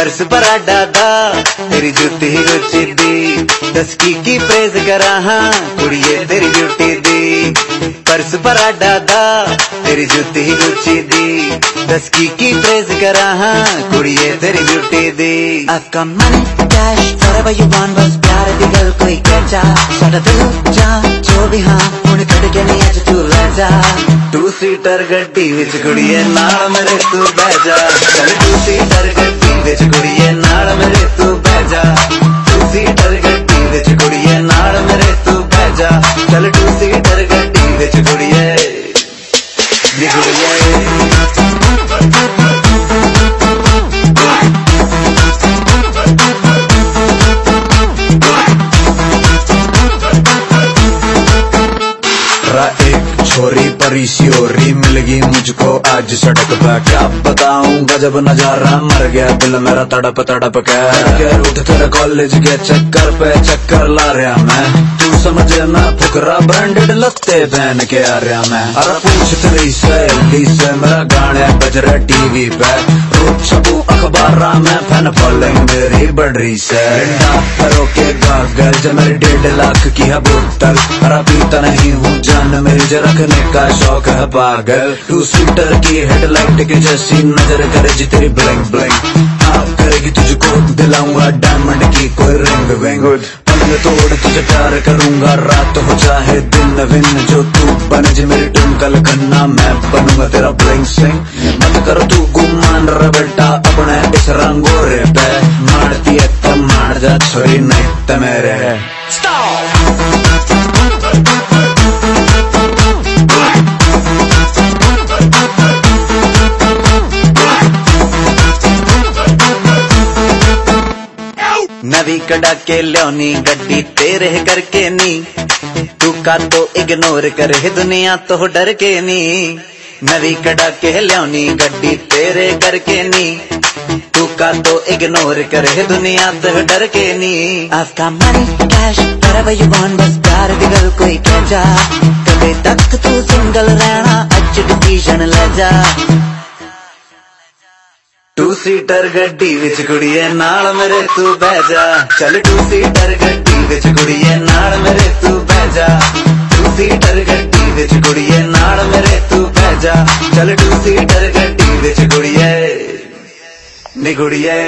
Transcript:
Purse बराडा दा तेरी जुटी ही रुचि दी। दस की की प्रेज करा हाँ कुड़िए तेरी जुटी दी। पर्स बराडा दा तेरी जुटी ही रुचि दी। दस की की प्रेज करा हाँ कुड़िए तेरी जुटी दी। आपका मन कैश whatever you want बस प्यार दी गल कोई कहता साडा दिल जा जो भी हाँ उन्हें कट के नहीं आज तू ले जा। टू सीटर गड्डी विच कुड़िए नाम रे तू बैजा चल टू सीटर गड्डी ചകുരിയെ നാളെ छोरी परी श्योरी मिल गई मुझको आज सड़क पे। क्या बताऊँ, गजब नज़ारा मर गया, दिल मेरा तड़प तड़प के। उठ तेरे कॉलेज के चक्कर पे चक्कर ला रहा मैं। तू समझ मैं फुकरा ब्रांडेड लगते पहन के आ रहा मैं। अरे पूछ तेरी से, मेरा गाने बज रहा टीवी पे। रोज छपू अखबार में फ़ैन फॉलोइंग मेरी बढ़ रही से। करो के जब मेरी डेढ़ लाख की है बोतल। अरे पीता नहीं हूँ जान मेरी जो रखने का शौक है पागल। टू सीटर की हेडलाइट के जैसी नज़र करे जी तेरी ब्लिंग ब्लिंग हाँ करेगी तुझको दिलाऊँगा डायमंड की कोई रिंग विंग पल तोड़ तुझे प्यार करूँगा रात हो चाहे दिन विन जो तू बन जे मेरी ट्विंकल खन्ना मैं बनूँगा तेरा ब्लिंग सिंग मत कर तू गुमान नहीं ते मेरे नवी कड़ा के लियोनी गड्डी तेरे करके नी। तू का तो इग्नोर करे दुनिया तो डर के नी। नवी कड़ा के लियोनी गड्डी तेरे करके नी। तू का तो इग्नोर करे दुनिया तो डर के नी। आपका मनी कैश करव युवान बस प्यार दिगल कोई कह जा। कभी तक तू सिंगल रहना अच्छी डिसीज़न ले जा। टू सीटर गड्डी विच कुड़िए नाल मेरे तू बह जा। चल टू सीटर गड्डी विच कुड़िए नाल मेरे तू बह जा। टू सीटर गड्डी विच कुड़िए जा। चल टू सीटर गड्डी बिच गुड़िए निगुड़िए